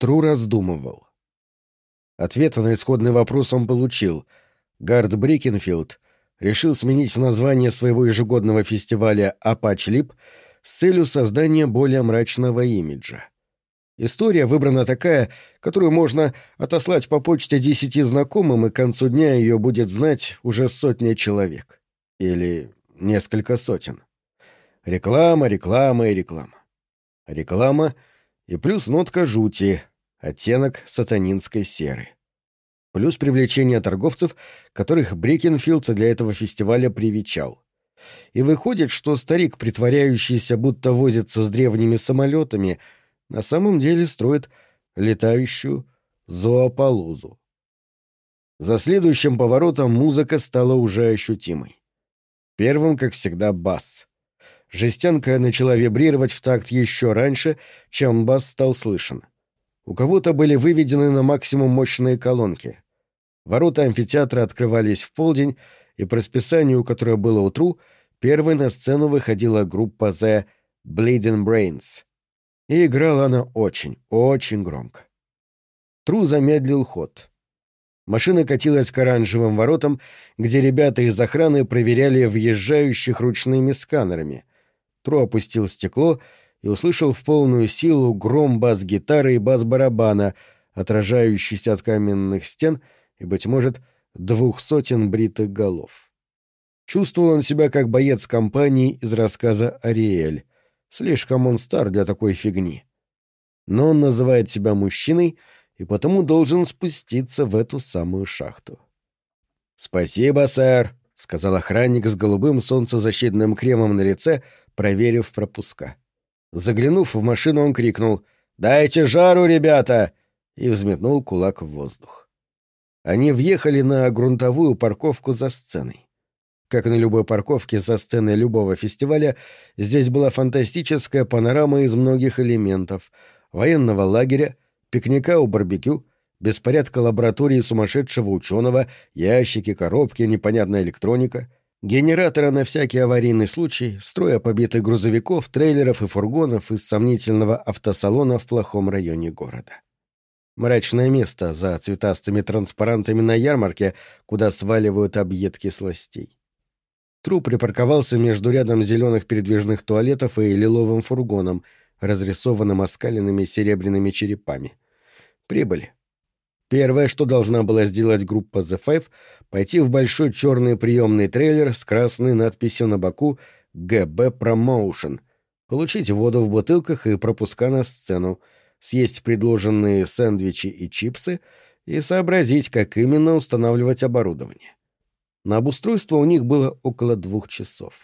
Тру раздумывал. Ответ на исходный вопрос он получил. Гард Брикенфилд решил сменить название своего ежегодного фестиваля «Апач Лип» с целью создания более мрачного имиджа. История выбрана такая, которую можно отослать по почте десяти знакомым, и к концу дня ее будет знать уже сотня человек. Или несколько сотен. Реклама, реклама и реклама. Реклама и плюс нотка жути, оттенок сатанинской серы. Плюс привлечение торговцев, которых Брикенфилд для этого фестиваля привечал. И выходит, что старик, притворяющийся, будто возится с древними самолетами, — на самом деле строит летающую зоопалузу. За следующим поворотом музыка стала уже ощутимой. Первым, как всегда, бас. Жестянка начала вибрировать в такт еще раньше, чем бас стал слышен. У кого-то были выведены на максимум мощные колонки. Ворота амфитеатра открывались в полдень, и по расписанию, которое было утру, первой на сцену выходила группа The Bleeding Brains — и играла она очень, очень громко. Тру замедлил ход. Машина катилась к оранжевым воротам, где ребята из охраны проверяли въезжающих ручными сканерами. Тру опустил стекло и услышал в полную силу гром бас-гитары и бас-барабана, отражающийся от каменных стен и, быть может, двух сотен бритых голов. Чувствовал он себя как боец компании из рассказа «Ариэль». Слишком он стар для такой фигни. Но он называет себя мужчиной и потому должен спуститься в эту самую шахту. «Спасибо, сэр», — сказал охранник с голубым солнцезащитным кремом на лице, проверив пропуска. Заглянув в машину, он крикнул «Дайте жару, ребята!» и взметнул кулак в воздух. Они въехали на грунтовую парковку за сценой. Как на любой парковке со сцены любого фестиваля, здесь была фантастическая панорама из многих элементов — военного лагеря, пикника у барбекю, беспорядка лаборатории сумасшедшего ученого, ящики, коробки, непонятная электроника, генератора на всякий аварийный случай, строя побитых грузовиков, трейлеров и фургонов из сомнительного автосалона в плохом районе города. Мрачное место за цветастыми транспарантами на ярмарке, куда сваливают объедки сластей. Труп припарковался между рядом зеленых передвижных туалетов и лиловым фургоном, разрисованным оскаленными серебряными черепами. Прибыль. Первое, что должна была сделать группа The Five, пойти в большой черный приемный трейлер с красной надписью на боку «ГБ Промоушен», получить воду в бутылках и пропуска на сцену, съесть предложенные сэндвичи и чипсы и сообразить, как именно устанавливать оборудование. На обустройство у них было около двух часов.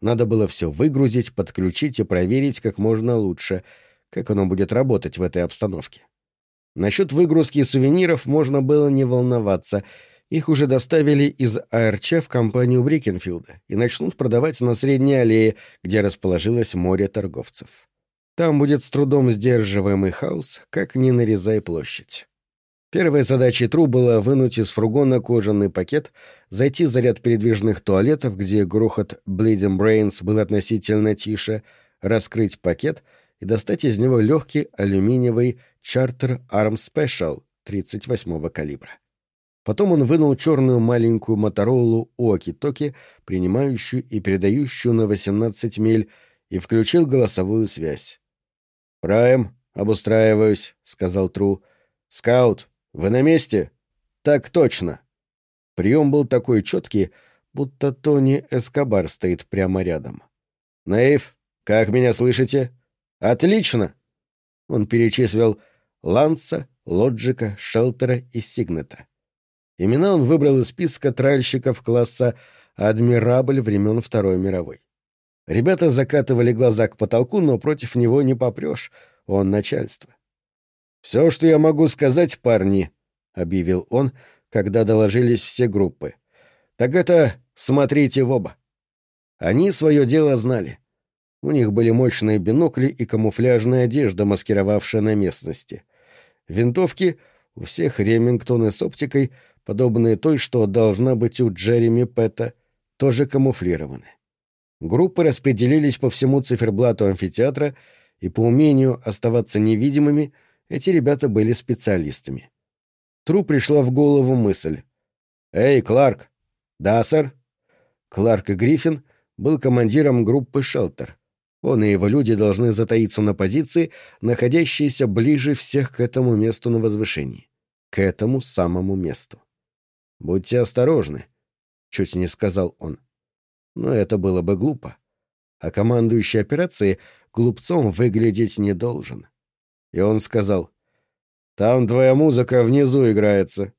Надо было все выгрузить, подключить и проверить как можно лучше, как оно будет работать в этой обстановке. Насчет выгрузки сувениров можно было не волноваться. Их уже доставили из АРЧ в компанию Брикенфилда и начнут продавать на Средней аллее, где расположилось море торговцев. Там будет с трудом сдерживаемый хаос, как ни нарезай площадь. Первой задачей Тру было вынуть из фургона кожаный пакет, зайти за ряд передвижных туалетов, где грохот Bleeding Brains был относительно тише, раскрыть пакет и достать из него легкий алюминиевый Charter Arm Special 38-го калибра. Потом он вынул черную маленькую Моторолу Оки-Токи, принимающую и передающую на 18 миль, и включил голосовую связь. «Прайм, обустраиваюсь», — сказал Тру. «Скаут, «Вы на месте?» «Так точно». Прием был такой четкий, будто Тони Эскобар стоит прямо рядом. «Нейв, как меня слышите?» «Отлично!» Он перечислил Ланса, Лоджика, Шелтера и Сигнета. Имена он выбрал из списка тральщиков класса «Адмирабль» времен Второй мировой. Ребята закатывали глаза к потолку, но против него не попрешь, он начальство. «Все, что я могу сказать, парни», — объявил он, когда доложились все группы. «Так это смотрите в оба». Они свое дело знали. У них были мощные бинокли и камуфляжная одежда, маскировавшая на местности. Винтовки у всех Ремингтоны с оптикой, подобные той, что должна быть у Джереми Пэта, тоже камуфлированы. Группы распределились по всему циферблату амфитеатра, и по умению оставаться невидимыми эти ребята были специалистами. Тру пришла в голову мысль. «Эй, Кларк!» «Да, сэр?» Кларк Гриффин был командиром группы «Шелтер». Он и его люди должны затаиться на позиции, находящейся ближе всех к этому месту на возвышении. К этому самому месту. «Будьте осторожны», — чуть не сказал он. Но это было бы глупо. А командующий операцией глупцом выглядеть не должен. И он сказал, «Там твоя музыка внизу играется».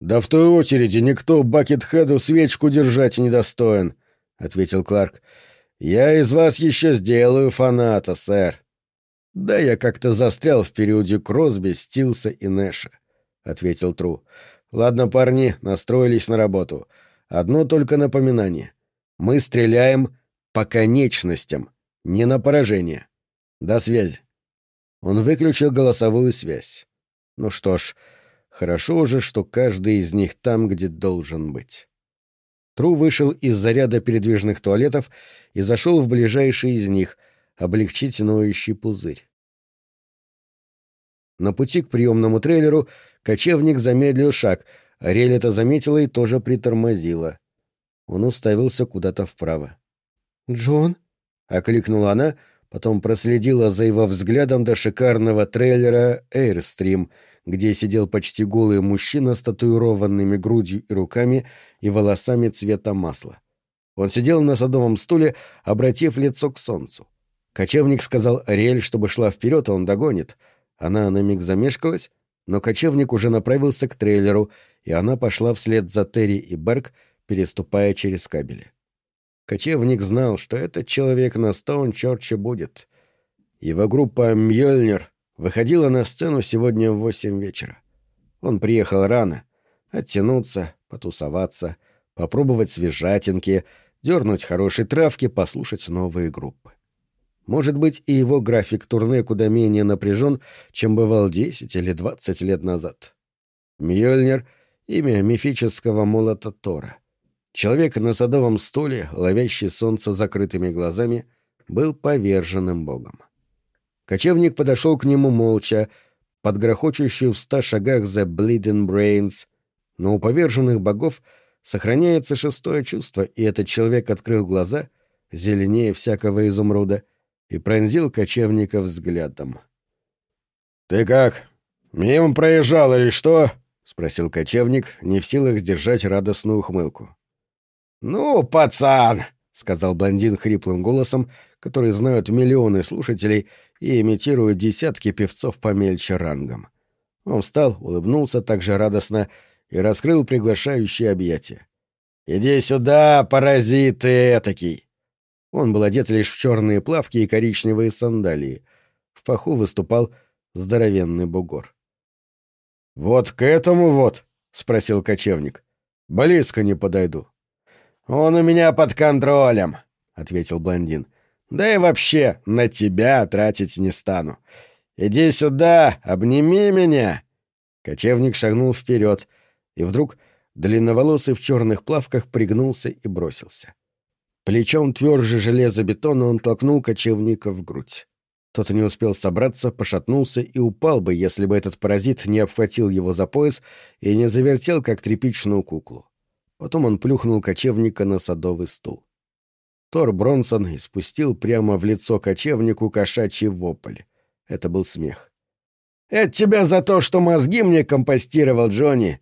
«Да в той очереди никто Бакетхеду свечку держать не достоин», — ответил Кларк. «Я из вас еще сделаю фаната, сэр». «Да я как-то застрял в периоде Кросби, Стилса и Нэша», — ответил Тру. «Ладно, парни, настроились на работу. Одно только напоминание. Мы стреляем по конечностям, не на поражение. До связи». Он выключил голосовую связь. Ну что ж, хорошо уже, что каждый из них там, где должен быть. Тру вышел из заряда передвижных туалетов и зашел в ближайший из них, облегчить ноющий пузырь. На пути к приемному трейлеру кочевник замедлил шаг, а Рель это заметила и тоже притормозила. Он уставился куда-то вправо. «Джон?» — окликнула она, потом проследила за его взглядом до шикарного трейлера «Эйрстрим», где сидел почти голый мужчина с татуированными грудью и руками и волосами цвета масла. Он сидел на садовом стуле, обратив лицо к солнцу. Кочевник сказал Ариэль, чтобы шла вперед, а он догонит. Она на миг замешкалась, но кочевник уже направился к трейлеру, и она пошла вслед за Терри и Берг, переступая через кабели. Кочевник знал, что этот человек на Стоун-Чорче будет. Его группа «Мьёльнир» выходила на сцену сегодня в восемь вечера. Он приехал рано. Оттянуться, потусоваться, попробовать свежатинки, дернуть хорошие травки, послушать новые группы. Может быть, и его график турне куда менее напряжен, чем бывал десять или двадцать лет назад. Мьёльнир — имя мифического молота Тора. Человек на садовом стуле, ловящий солнце закрытыми глазами, был поверженным богом. Кочевник подошел к нему молча, под грохочущую в ста шагах за Bleeding Brains, но у поверженных богов сохраняется шестое чувство, и этот человек открыл глаза, зеленее всякого изумруда, и пронзил кочевника взглядом. «Ты как? Мимо проезжал или что?» — спросил кочевник, не в силах сдержать радостную ухмылку. «Ну, пацан!» — сказал блондин хриплым голосом, который знают миллионы слушателей и имитируют десятки певцов помельче рангом. Он встал, улыбнулся так же радостно и раскрыл приглашающие объятия. «Иди сюда, паразит этакий!» Он был одет лишь в черные плавки и коричневые сандалии. В паху выступал здоровенный бугор. «Вот к этому вот?» — спросил кочевник. «Близко не подойду». «Он у меня под контролем», — ответил блондин. Да и вообще, на тебя тратить не стану. Иди сюда, обними меня!» Кочевник шагнул вперед, и вдруг длинноволосый в черных плавках пригнулся и бросился. Плечом тверже железобетона он толкнул кочевника в грудь. Тот не успел собраться, пошатнулся и упал бы, если бы этот паразит не обхватил его за пояс и не завертел, как тряпичную куклу. Потом он плюхнул кочевника на садовый стул. Тор Бронсон испустил прямо в лицо кочевнику кошачий вопль. Это был смех. «Это тебя за то, что мозги мне компостировал, Джонни.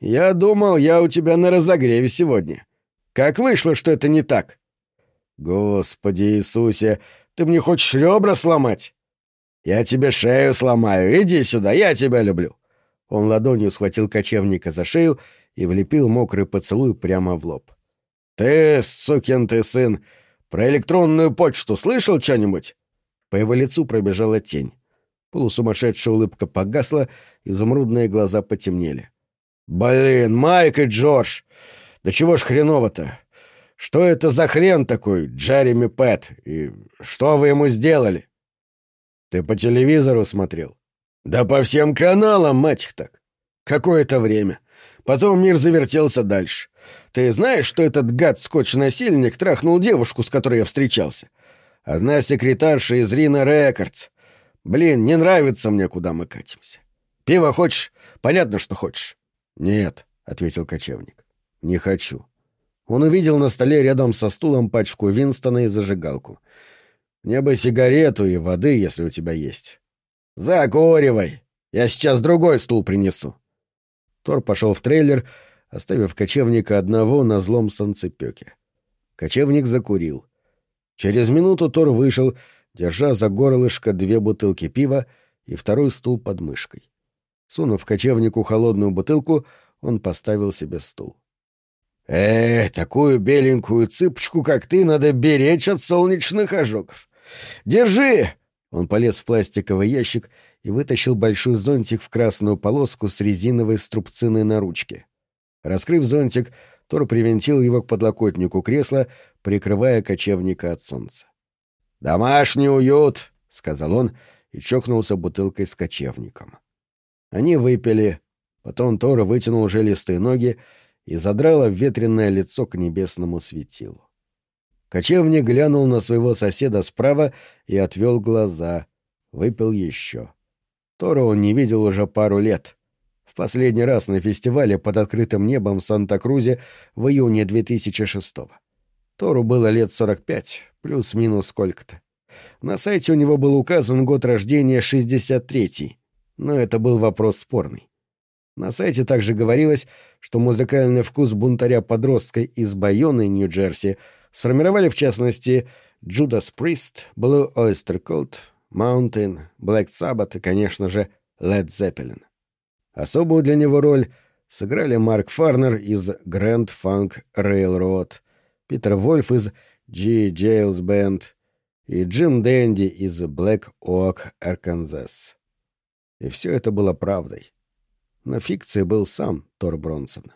Я думал, я у тебя на разогреве сегодня. Как вышло, что это не так?» «Господи Иисусе, ты мне хочешь ребра сломать?» «Я тебе шею сломаю. Иди сюда, я тебя люблю». Он ладонью схватил кочевника за шею и влепил мокрый поцелуй прямо в лоб. «Ты, сукин ты сын, про электронную почту слышал что-нибудь?» По его лицу пробежала тень. Полусумасшедшая улыбка погасла, изумрудные глаза потемнели. «Блин, Майк и Джордж! Да чего ж хреново-то? Что это за хрен такой, Джереми Пэт? И что вы ему сделали?» «Ты по телевизору смотрел?» «Да по всем каналам, мать их так. Какое-то время. Потом мир завертелся дальше. Ты знаешь, что этот гад-скотч-насильник трахнул девушку, с которой я встречался? Одна секретарша из Рина Рекордс. Блин, не нравится мне, куда мы катимся. Пиво хочешь? Понятно, что хочешь. Нет, — ответил кочевник. Не хочу. Он увидел на столе рядом со стулом пачку Винстона и зажигалку. Мне бы сигарету и воды, если у тебя есть. Закуривай. Я сейчас другой стул принесу. Тор пошел в трейлер, оставив кочевника одного на злом солнцепёке. Кочевник закурил. Через минуту Тор вышел, держа за горлышко две бутылки пива и второй стул под мышкой. Сунув кочевнику холодную бутылку, он поставил себе стул. «Э, такую беленькую цыпочку, как ты, надо беречь от солнечных ожогов. Держи!» Он полез в пластиковый ящик и вытащил большой зонтик в красную полоску с резиновой струбциной на ручке. Раскрыв зонтик, Тор привинтил его к подлокотнику кресла, прикрывая кочевника от солнца. «Домашний уют!» — сказал он и чокнулся бутылкой с кочевником. Они выпили, потом Тор вытянул жилистые ноги и задрал ветреное лицо к небесному светилу. Кочевник глянул на своего соседа справа и отвел глаза, выпил еще. Тора он не видел уже пару лет. В последний раз на фестивале под открытым небом в Санта-Крузе в июне 2006-го. Тору было лет 45, плюс-минус сколько-то. На сайте у него был указан год рождения 63-й, но это был вопрос спорный. На сайте также говорилось, что музыкальный вкус бунтаря-подростка из Байоны, Нью-Джерси, сформировали в частности Judas Priest, Blue Oyster Cult, Mountain, Black Sabbath и, конечно же, Led Zeppelin. Особую для него роль сыграли Марк Фарнер из Grand Funk Railroad, Питер Вольф из G. Jails Band и Джим Дэнди из Black Oak, Arkansas. И все это было правдой. Но фикцией был сам Тор Бронсон.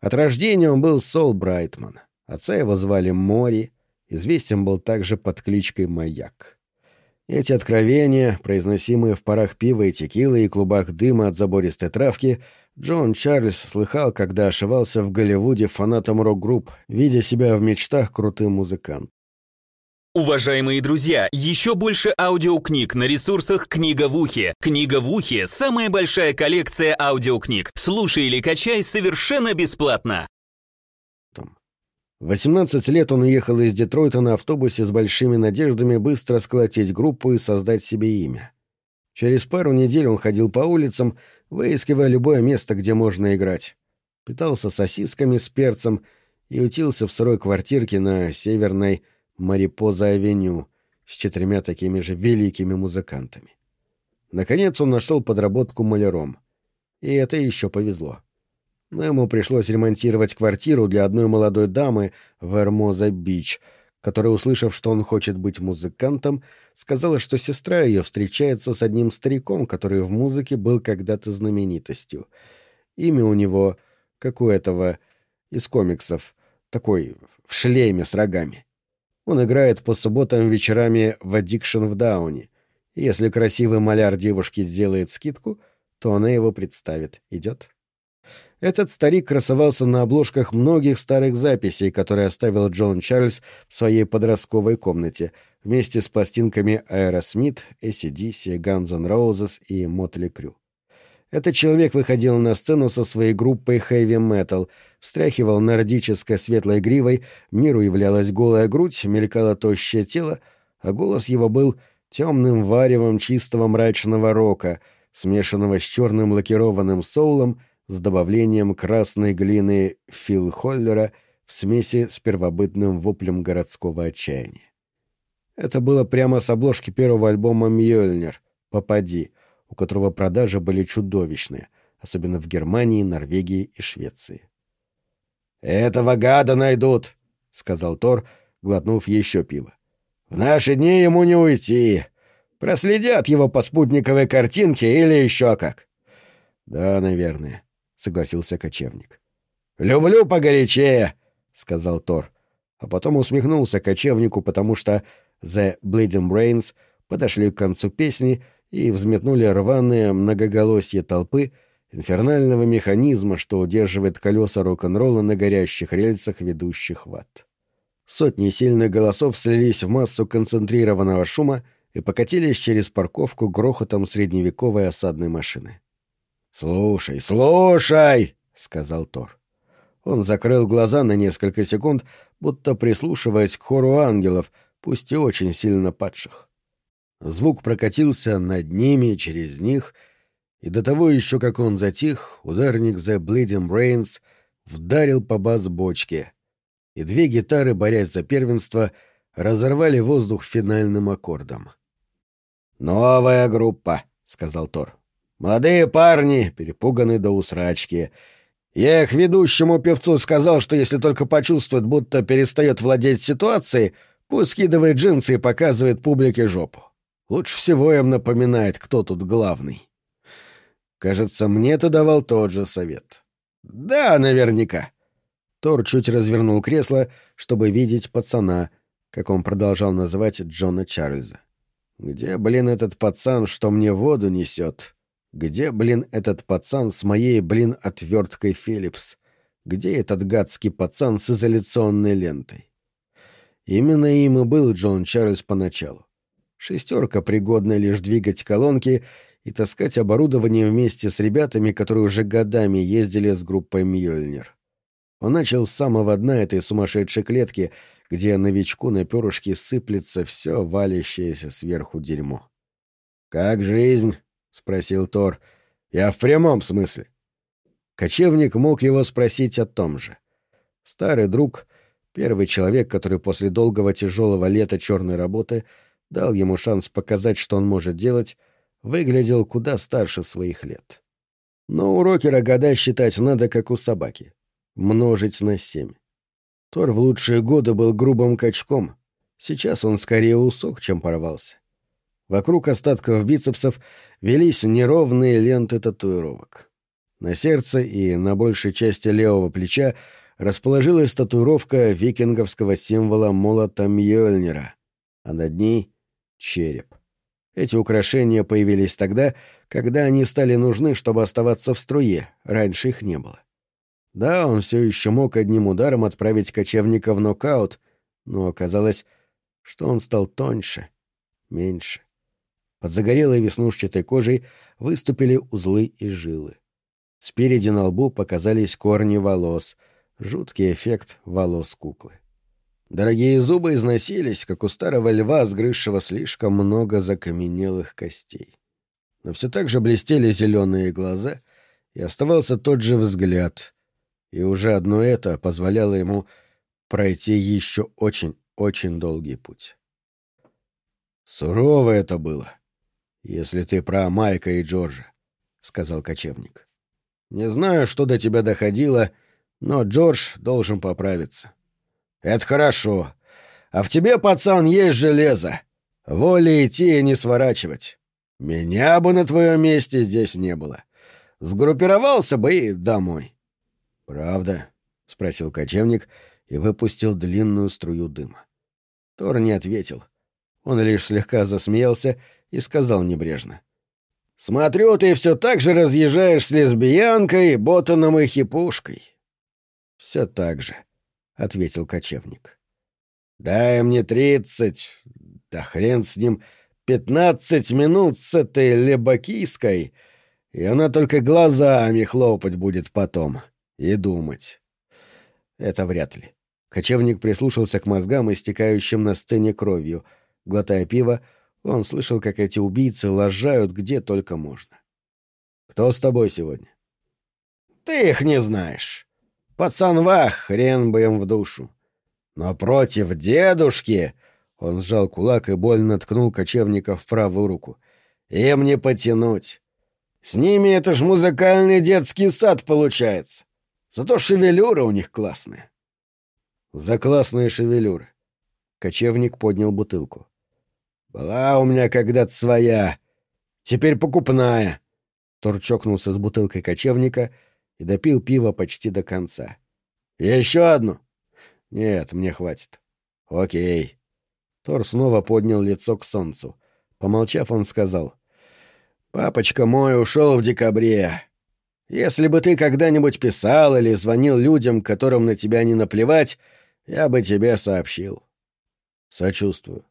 От рождения он был Сол Брайтман. Отца его звали Мори, известен был также под кличкой Маяк. Эти откровения, произносимые в парах пива и текилы и клубах дыма от забористой травки, Джон Чарльз слыхал, когда ошивался в Голливуде фанатом рок-групп, видя себя в мечтах крутым музыкантом. Уважаемые друзья, еще больше аудиокниг на ресурсах «Книга в ухе». «Книга в ухе» — самая большая коллекция аудиокниг. Слушай или качай совершенно бесплатно. В 18 лет он уехал из Детройта на автобусе с большими надеждами быстро сколотить группу и создать себе имя. Через пару недель он ходил по улицам, выискивая любое место, где можно играть. Питался сосисками с перцем и утился в сырой квартирке на северной Марипоза-авеню с четырьмя такими же великими музыкантами. Наконец он нашел подработку маляром. И это еще повезло но ему пришлось ремонтировать квартиру для одной молодой дамы в Эрмоза-Бич, которая, услышав, что он хочет быть музыкантом, сказала, что сестра ее встречается с одним стариком, который в музыке был когда-то знаменитостью. Имя у него, как у этого, из комиксов, такой в шлеме с рогами. Он играет по субботам вечерами в «Аддикшн в Дауне». Если красивый маляр девушки сделает скидку, то она его представит. Идет? Этот старик красовался на обложках многих старых записей, которые оставил Джон Чарльз в своей подростковой комнате, вместе с пластинками Аэросмит, ACDC, Guns N' Roses и Мотли Крю. Этот человек выходил на сцену со своей группой Heavy Metal, встряхивал нордической светлой гривой, миру являлась голая грудь, мелькало тощее тело, а голос его был темным варевом чистого мрачного рока, смешанного с черным лакированным соулом — с добавлением красной глины Фил Холлера в смеси с первобытным воплем городского отчаяния. Это было прямо с обложки первого альбома «Мьёльнир» «Попади», у которого продажи были чудовищные, особенно в Германии, Норвегии и Швеции. «Этого гада найдут», — сказал Тор, глотнув еще пиво. «В наши дни ему не уйти. Проследят его по спутниковой картинке или еще как. Да, наверное, согласился кочевник. Люблю погорячее, сказал Тор, а потом усмехнулся кочевнику, потому что The Bleeding Brains подошли к концу песни и взметнули рваные многоголосье толпы инфернального механизма, что удерживает колеса рок-н-ролла на горящих рельсах, ведущих в ад. Сотни сильных голосов слились в массу концентрированного шума и покатились через парковку грохотом средневековой осадной машины. «Слушай, слушай!» — сказал Тор. Он закрыл глаза на несколько секунд, будто прислушиваясь к хору ангелов, пусть и очень сильно падших. Звук прокатился над ними, через них, и до того еще, как он затих, ударник The Bleeding Brains вдарил по бас-бочке, и две гитары, борясь за первенство, разорвали воздух финальным аккордом. «Новая группа», — сказал Тор. «Молодые парни, перепуганы до усрачки. Я их ведущему певцу сказал, что если только почувствует, будто перестает владеть ситуацией, пусть скидывает джинсы и показывает публике жопу. Лучше всего им напоминает, кто тут главный. Кажется, мне ты давал тот же совет. Да, наверняка. Тор чуть развернул кресло, чтобы видеть пацана, как он продолжал называть Джона Чарльза. Где, блин, этот пацан, что мне воду несет? Где, блин, этот пацан с моей, блин, отверткой Филлипс? Где этот гадский пацан с изоляционной лентой? Именно им и был Джон Чарльз поначалу. Шестерка, пригодная лишь двигать колонки и таскать оборудование вместе с ребятами, которые уже годами ездили с группой Мьёльнир. Он начал с самого дна этой сумасшедшей клетки, где новичку на перышке сыплется все валящееся сверху дерьмо. «Как жизнь?» — спросил Тор. «Я в прямом смысле». Кочевник мог его спросить о том же. Старый друг, первый человек, который после долгого тяжелого лета черной работы — дал ему шанс показать, что он может делать, выглядел куда старше своих лет. Но у рокера года считать надо, как у собаки. Множить на семь. Тор в лучшие годы был грубым качком. Сейчас он скорее усох, чем порвался. Вокруг остатков бицепсов велись неровные ленты татуировок. На сердце и на большей части левого плеча расположилась татуировка викинговского символа молота Мьёльнира, а над ней череп. Эти украшения появились тогда, когда они стали нужны, чтобы оставаться в струе, раньше их не было. Да, он все еще мог одним ударом отправить кочевника в нокаут, но оказалось, что он стал тоньше, меньше. Под загорелой веснушчатой кожей выступили узлы и жилы. Спереди на лбу показались корни волос, жуткий эффект волос куклы. Дорогие зубы износились, как у старого льва, сгрызшего слишком много закаменелых костей. Но все так же блестели зеленые глаза, и оставался тот же взгляд, и уже одно это позволяло ему пройти еще очень-очень долгий путь. «Сурово это было, если ты про Майка и Джорджа», — сказал кочевник. «Не знаю, что до тебя доходило, но Джордж должен поправиться». «Это хорошо. А в тебе, пацан, есть железо. Воля идти и не сворачивать. Меня бы на твоем месте здесь не было. Сгруппировался бы и домой». «Правда?» — спросил кочевник и выпустил длинную струю дыма. Тор не ответил. Он лишь слегка засмеялся и сказал небрежно. «Смотрю, ты все так же разъезжаешь с лесбиянкой, ботаном и хипушкой». «Все так же», — ответил кочевник. «Дай мне тридцать, да хрен с ним, пятнадцать минут с этой лебакийской, и она только глазами хлопать будет потом и думать». Это вряд ли. Кочевник прислушался к мозгам, истекающим на сцене кровью. Глотая пиво, он слышал, как эти убийцы лажают где только можно. «Кто с тобой сегодня?» «Ты их не знаешь. Пацан вах, хрен бы им в душу. Но против дедушки... Он сжал кулак и больно ткнул кочевника в правую руку. «Им не потянуть. С ними это ж музыкальный детский сад получается. Зато шевелюры у них классные». «За классные шевелюры». Кочевник поднял бутылку. «Была у меня когда-то своя, теперь покупная». Тор чокнулся с бутылкой кочевника и допил пиво почти до конца. «Еще одну?» «Нет, мне хватит». «Окей». Тор снова поднял лицо к солнцу. Помолчав, он сказал. «Папочка мой ушел в декабре. Если бы ты когда-нибудь писал или звонил людям, которым на тебя не наплевать, я бы тебе сообщил». «Сочувствую».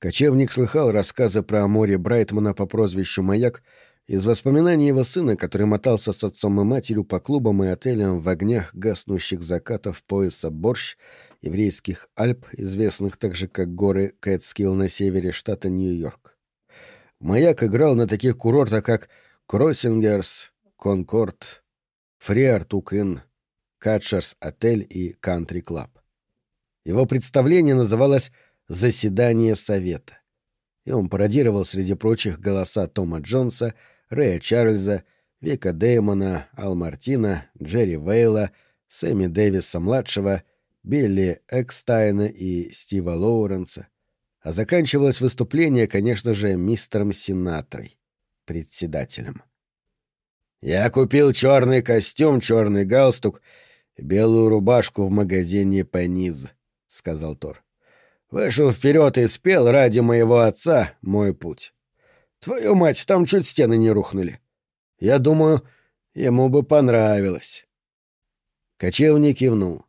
Кочевник слыхал рассказы про море Брайтмана по прозвищу «Маяк» из воспоминаний его сына, который мотался с отцом и матерью по клубам и отелям в огнях гаснущих закатов пояса Борщ, еврейских Альп, известных также как горы Кэтскилл на севере штата Нью-Йорк. Маяк играл на таких курортах, как Гроссингерс, Конкорд, Фрайар Тук Инн, Катшерс Отель и Кантри Клаб. Его представление называлось «Заседание Совета», и он пародировал среди прочих голоса Тома Джонса, Рэя Чарльза, Вика Дэймона, Ал Мартина, Джерри Вейла, Сэмми Дэвиса-младшего, Билли Экстайна и Стива Лоуренса. А заканчивалось выступление, конечно же, мистером Синатрой, председателем. «Я купил черный костюм, черный галстук, белую рубашку в магазине Пениз», — сказал Тор. «Вышел вперед и спел ради моего отца мой путь. Твою мать, там чуть стены не рухнули. Я думаю, ему бы понравилось. Кочевник кивнул.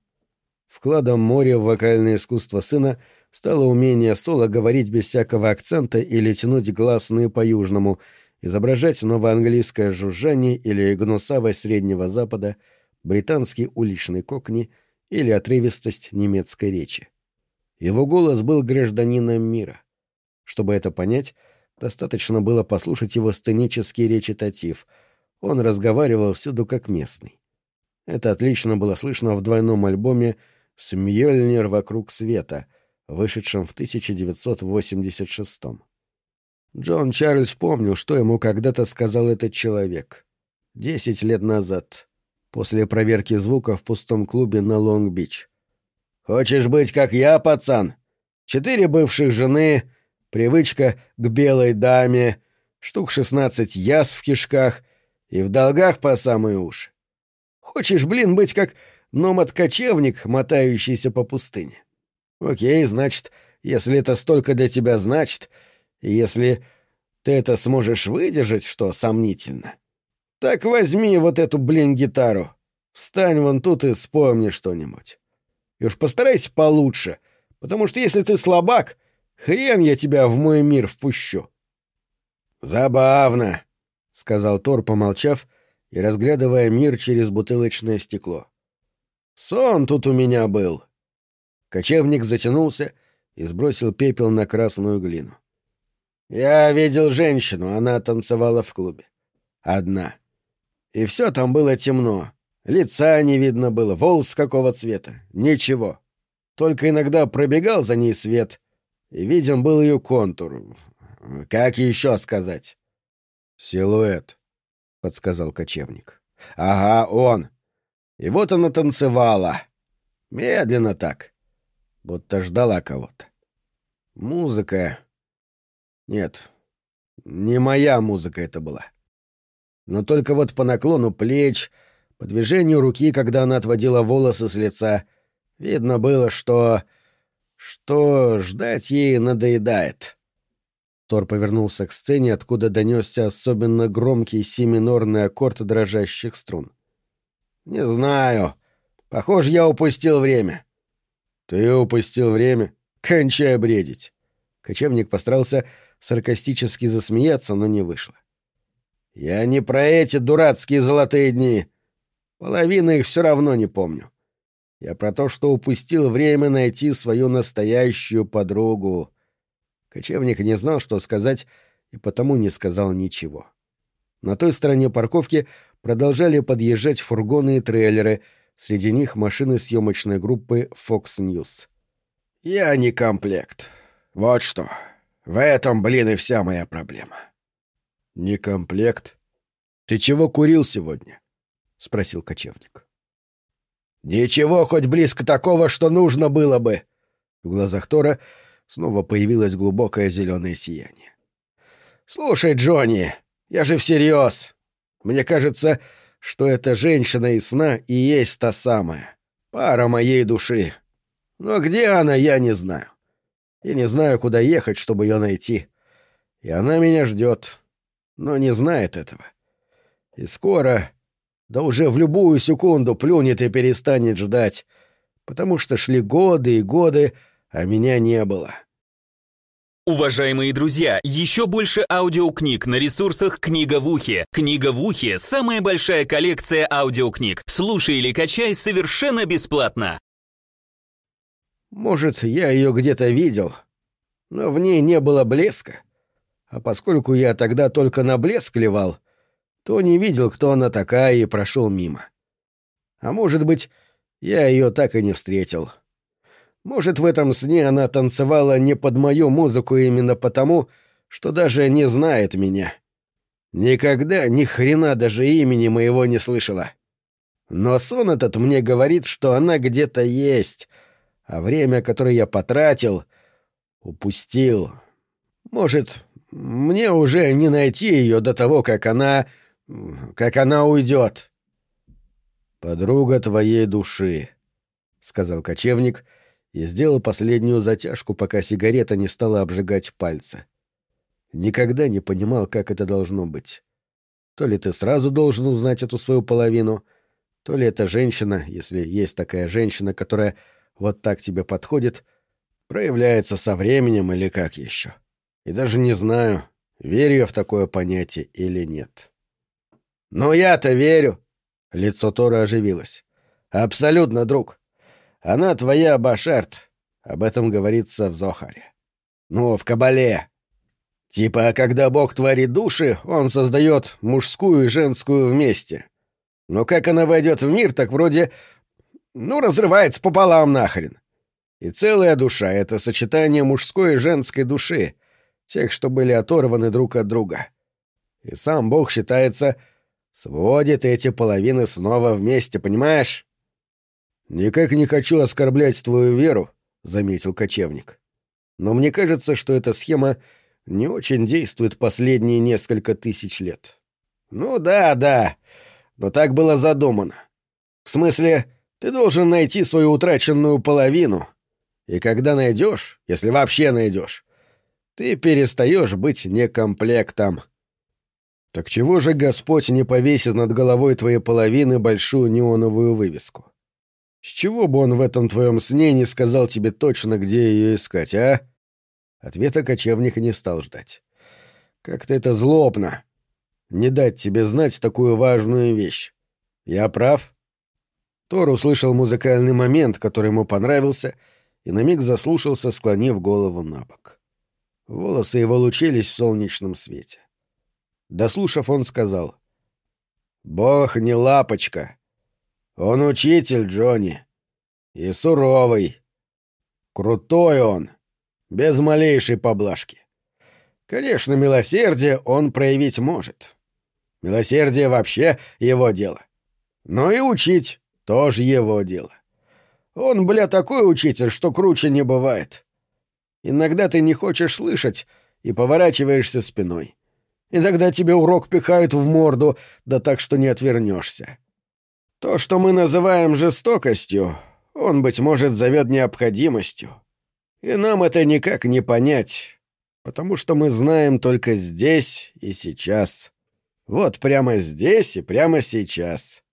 Вкладом моря в вокальное искусство сына стало умение соло говорить без всякого акцента или тянуть гласные по-южному, изображать новоанглийское жужжание или гнусавость Среднего Запада, британский уличный кокни или отрывистость немецкой речи. Его голос был гражданином мира. Чтобы это понять, Достаточно было послушать его сценический речитатив. Он разговаривал всюду как местный. Это отлично было слышно в двойном альбоме «Смьёльнир вокруг света», вышедшем в 1986 -м. Джон Чарльз помнил, что ему когда-то сказал этот человек. Десять лет назад, после проверки звука в пустом клубе на Лонг-Бич. «Хочешь быть как я, пацан? Четыре бывших жены, привычка к белой даме, штук шестнадцать язв в кишках и в долгах по самые уши. Хочешь, блин, быть как номад-кочевник, мотающийся по пустыне? Окей, значит, если это столько для тебя значит, если ты это сможешь выдержать, что сомнительно, так возьми вот эту, блин, гитару, встань вон тут и вспомни что-нибудь. И уж постарайся получше, потому что если ты слабак — Хрен я тебя в мой мир впущу. Забавно, сказал Тор, помолчав и разглядывая мир через бутылочное стекло. Сон тут у меня был. Кочевник затянулся и сбросил пепел на красную глину. Я видел женщину, она танцевала в клубе. Одна. И все там было темно. Лица не видно было, волос какого цвета. Ничего. Только иногда пробегал за ней свет, и виден был ее контур. Как еще сказать? «Силуэт», — подсказал кочевник. «Ага, он. И вот она танцевала. Медленно так. Будто ждала кого-то. Музыка... Нет, не моя музыка это была. Но только вот по наклону плеч, по движению руки, когда она отводила волосы с лица, видно было, что что ждать ей надоедает. Тор повернулся к сцене, откуда донесся особенно громкий семинорный аккорд дрожащих струн. «Не знаю. Похоже, я упустил время». «Ты упустил время? Кончай бредить». Кочевник постарался саркастически засмеяться, но не вышло. «Я не про эти дурацкие золотые дни. Половины их все равно не помню. Я про то, что упустил время найти свою настоящую подругу. Кочевник не знал, что сказать, и потому не сказал ничего. На той стороне парковки продолжали подъезжать фургоны и трейлеры, среди них машины съемочной группы Fox News. «Я не комплект. Вот что. В этом, блин, и вся моя проблема». «Не комплект? Ты чего курил сегодня?» — спросил кочевник. «Ничего хоть близко такого, что нужно было бы!» В глазах Тора снова появилось глубокое зеленое сияние. «Слушай, Джонни, я же всерьез. Мне кажется, что эта женщина из сна и есть та самая, пара моей души. Но где она, я не знаю. И не знаю, куда ехать, чтобы ее найти. И она меня ждет, но не знает этого. И скоро, да уже в любую секунду плюнет и перестанет ждать, потому что шли годы и годы, а меня не было. Уважаемые друзья, еще больше аудиокниг на ресурсах «Книга в ухе». «Книга в ухе» — самая большая коллекция аудиокниг. Слушай или качай совершенно бесплатно. Может, я ее где-то видел, но в ней не было блеска. А поскольку я тогда только на блеск клевал, то не видел, кто она такая, и прошел мимо. А может быть, я ее так и не встретил. Может, в этом сне она танцевала не под мою музыку именно потому, что даже не знает меня. Никогда ни хрена даже имени моего не слышала. Но сон этот мне говорит, что она где-то есть, а время, которое я потратил, упустил. Может, мне уже не найти ее до того, как она... как она уйдет. «Подруга твоей души», — сказал кочевник и сделал последнюю затяжку, пока сигарета не стала обжигать пальцы. Никогда не понимал, как это должно быть. То ли ты сразу должен узнать эту свою половину, то ли эта женщина, если есть такая женщина, которая вот так тебе подходит, проявляется со временем или как еще. И даже не знаю, верю я в такое понятие или нет. «Но я-то верю!» — лицо Тора оживилось. «Абсолютно, друг. Она твоя Башерт. Об этом говорится в Зохаре. Ну, в Кабале. Типа, когда Бог творит души, он создает мужскую и женскую вместе. Но как она войдет в мир, так вроде ну, разрывается пополам нахрен. И целая душа — это сочетание мужской и женской души, тех, что были оторваны друг от друга. И сам Бог, считается, сводит эти половины снова вместе, понимаешь? «Никак не хочу оскорблять твою веру», — заметил кочевник. «Но мне кажется, что эта схема не очень действует последние несколько тысяч лет». «Ну да, да, но так было задумано. В смысле, ты должен найти свою утраченную половину. И когда найдешь, если вообще найдешь, ты перестаешь быть некомплектом. Так чего же Господь не повесит над головой твоей половины большую неоновую вывеску? С чего бы он в этом твоем сне не сказал тебе точно, где ее искать, а? Ответа кочевник не стал ждать. Как-то это злобно. Не дать тебе знать такую важную вещь. Я прав? Тор услышал музыкальный момент, который ему понравился, и на миг заслушался, склонив голову на бок. Волосы его лучились в солнечном свете. Дослушав, он сказал, «Бог не лапочка. Он учитель, Джонни. И суровый. Крутой он, без малейшей поблажки. Конечно, милосердие он проявить может. Милосердие вообще его дело. Но и учить тоже его дело. Он, бля, такой учитель, что круче не бывает. Иногда ты не хочешь слышать и поворачиваешься спиной. И тогда тебе урок пихают в морду, да так, что не отвернешься. То, что мы называем жестокостью, он, быть может, зовет необходимостью. И нам это никак не понять, потому что мы знаем только здесь и сейчас. Вот прямо здесь и прямо сейчас.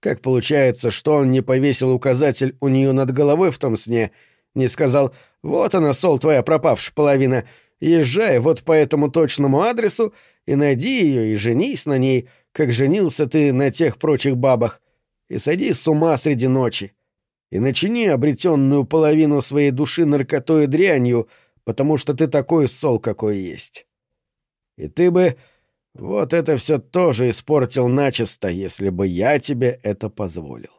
Как получается, что он не повесил указатель у нее над головой в том сне, не сказал «Вот она, Сол, твоя пропавшая половина, езжай вот по этому точному адресу и найди ее и женись на ней, как женился ты на тех прочих бабах, и садись с ума среди ночи, и начини обретенную половину своей души наркотой и дрянью, потому что ты такой Сол, какой есть. И ты бы вот это все тоже испортил начисто, если бы я тебе это позволил.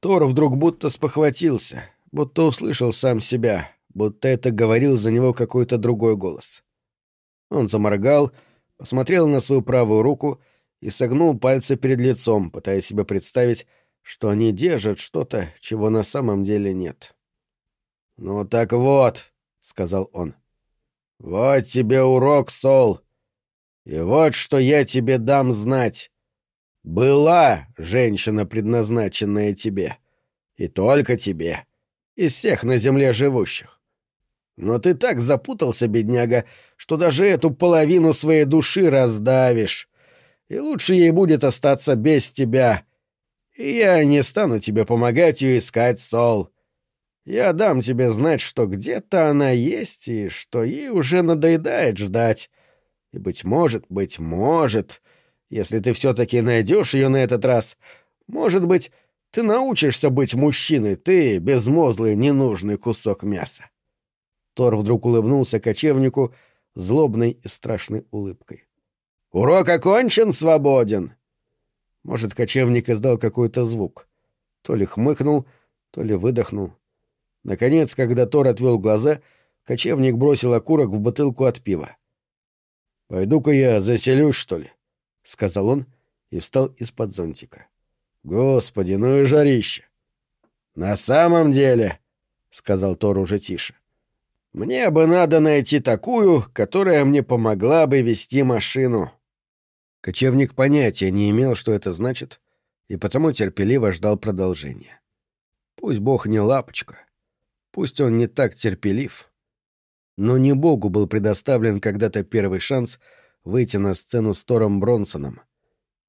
Тор вдруг будто спохватился, будто услышал сам себя, будто это говорил за него какой-то другой голос. Он заморгал, посмотрел на свою правую руку и согнул пальцы перед лицом, пытаясь себе представить, что они держат что-то, чего на самом деле нет. «Ну так вот», — сказал он. «Вот тебе урок, Сол. И вот что я тебе дам знать. Была женщина, предназначенная тебе. И только тебе. Из всех на земле живущих. Но ты так запутался, бедняга, что даже эту половину своей души раздавишь. И лучше ей будет остаться без тебя. И я не стану тебе помогать ее искать, Сол. Я дам тебе знать, что где-то она есть, и что ей уже надоедает ждать. И, быть может, быть может, если ты все-таки найдешь ее на этот раз, может быть, ты научишься быть мужчиной, ты безмозглый ненужный кусок мяса. Тор вдруг улыбнулся кочевнику злобной и страшной улыбкой. «Урок окончен, свободен!» Может, кочевник издал какой-то звук. То ли хмыкнул, то ли выдохнул. Наконец, когда Тор отвел глаза, кочевник бросил окурок в бутылку от пива. «Пойду-ка я заселюсь, что ли?» — сказал он и встал из-под зонтика. «Господи, ну и жарище!» «На самом деле», — сказал Тор уже тише, — «мне бы надо найти такую, которая мне помогла бы вести машину». Кочевник понятия не имел, что это значит, и потому терпеливо ждал продолжения. Пусть Бог не лапочка, Пусть он не так терпелив. Но не Богу был предоставлен когда-то первый шанс выйти на сцену с Тором Бронсоном.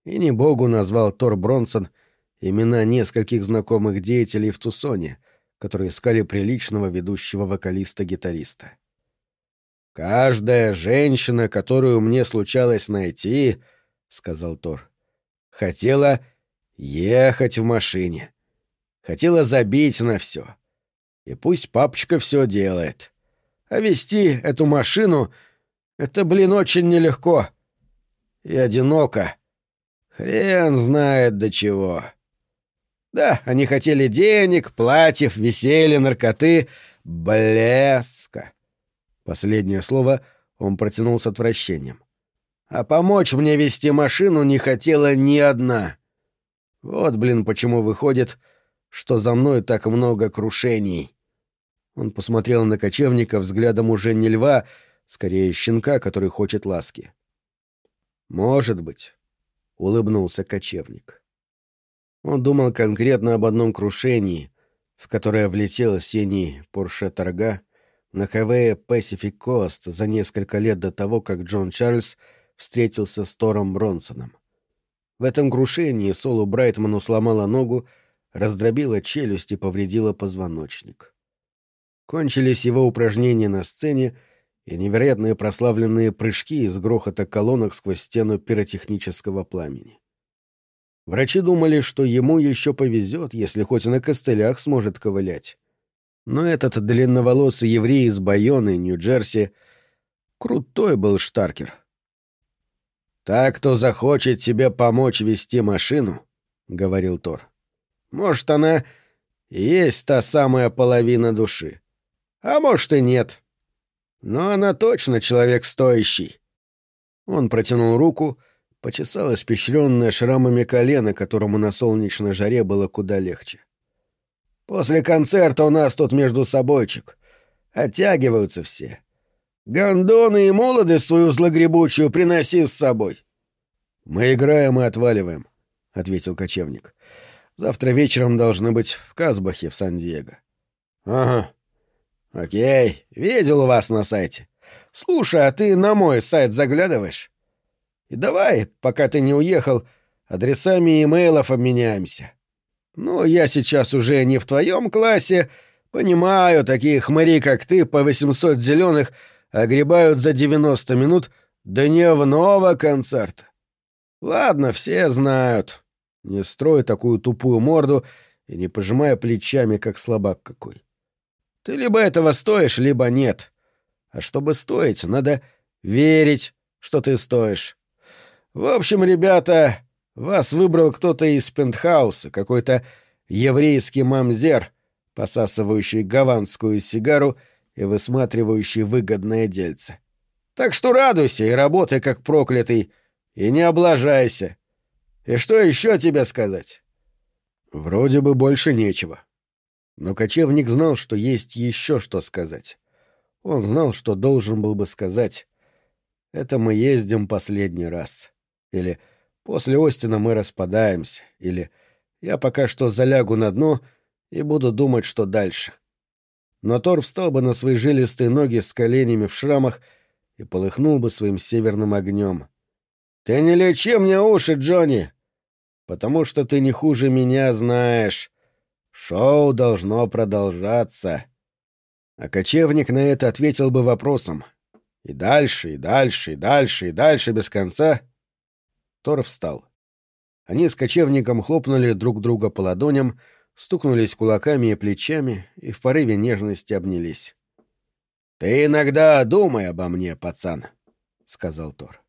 И не Богу назвал Тор Бронсон имена нескольких знакомых деятелей в Тусоне, которые искали приличного ведущего вокалиста-гитариста. «Каждая женщина, которую мне случалось найти, — сказал Тор, — хотела ехать в машине, хотела забить на все, и пусть папочка все делает. А вести эту машину — это, блин, очень нелегко. И одиноко. Хрен знает до чего. Да, они хотели денег, платьев, веселья, наркоты, блеска. Последнее слово он протянул с отвращением. А помочь мне вести машину не хотела ни одна. Вот, блин, почему выходит, что за мной так много крушений. Он посмотрел на кочевника взглядом уже не льва, скорее щенка, который хочет ласки. «Может быть», — улыбнулся кочевник. Он думал конкретно об одном крушении, в которое влетел синий Порше Торга на Хэвее Pacific Coast за несколько лет до того, как Джон Чарльз встретился с Тором Бронсоном. В этом крушении Солу Брайтману сломала ногу, раздробила челюсть и повредила позвоночник. Кончились его упражнения на сцене и невероятные прославленные прыжки из грохота колонок сквозь стену пиротехнического пламени. Врачи думали, что ему еще повезет, если хоть на костылях сможет ковылять. Но этот длинноволосый еврей из Байоны, Нью-Джерси, крутой был Штаркер. «Так, кто захочет тебе помочь вести машину», — говорил Тор. «Может, она есть та самая половина души. А может и нет. Но она точно человек стоящий. Он протянул руку, почесал испещренное шрамами колено, которому на солнечной жаре было куда легче. После концерта у нас тут между собойчик. Оттягиваются все. Гондоны и молоды свою злогребучую приноси с собой. Мы играем и отваливаем, — ответил кочевник. Завтра вечером должны быть в Казбахе в Сан-Диего. Ага, «Окей, видел вас на сайте. Слушай, а ты на мой сайт заглядываешь? И давай, пока ты не уехал, адресами имейлов обменяемся. Ну, я сейчас уже не в твоем классе, понимаю, такие хмари, как ты, по 800 зеленых огребают за 90 минут дневного концерта. Ладно, все знают. Не строй такую тупую морду и не пожимая плечами, как слабак какой. Ты либо этого стоишь, либо нет. А чтобы стоить, надо верить, что ты стоишь. В общем, ребята, вас выбрал кто-то из пентхауса, какой-то еврейский мамзер, посасывающий гаванскую сигару и высматривающий выгодное дельце. Так что радуйся и работай как проклятый, и не облажайся. И что еще тебе сказать? Вроде бы больше нечего. Но кочевник знал, что есть еще что сказать. Он знал, что должен был бы сказать «Это мы ездим последний раз» или «После Остина мы распадаемся» или «Я пока что залягу на дно и буду думать, что дальше». Но Тор встал бы на свои жилистые ноги с коленями в шрамах и полыхнул бы своим северным огнем. «Ты не лечи мне уши, Джонни! Потому что ты не хуже меня знаешь. Шоу должно продолжаться». А кочевник на это ответил бы вопросом. И дальше, и дальше, и дальше, и дальше без конца. Тор встал. Они с кочевником хлопнули друг друга по ладоням, стукнулись кулаками и плечами и в порыве нежности обнялись. «Ты иногда думай обо мне, пацан», — сказал Тор.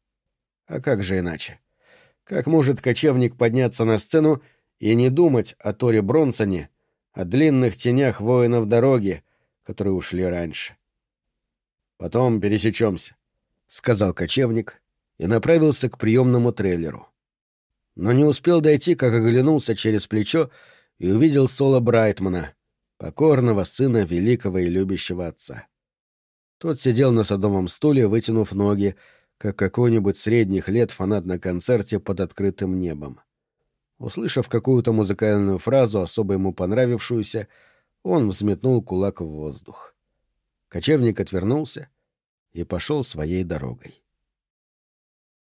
«А как же иначе? Как может кочевник подняться на сцену и не думать о Торе Бронсоне, о длинных тенях воинов дороги, которые ушли раньше. «Потом пересечемся», — сказал кочевник и направился к приемному трейлеру. Но не успел дойти, как оглянулся через плечо и увидел Соло Брайтмана, покорного сына великого и любящего отца. Тот сидел на садовом стуле, вытянув ноги, как какой-нибудь средних лет фанат на концерте под открытым небом. Услышав какую-то музыкальную фразу, особо ему понравившуюся, он взметнул кулак в воздух. Кочевник отвернулся и пошел своей дорогой.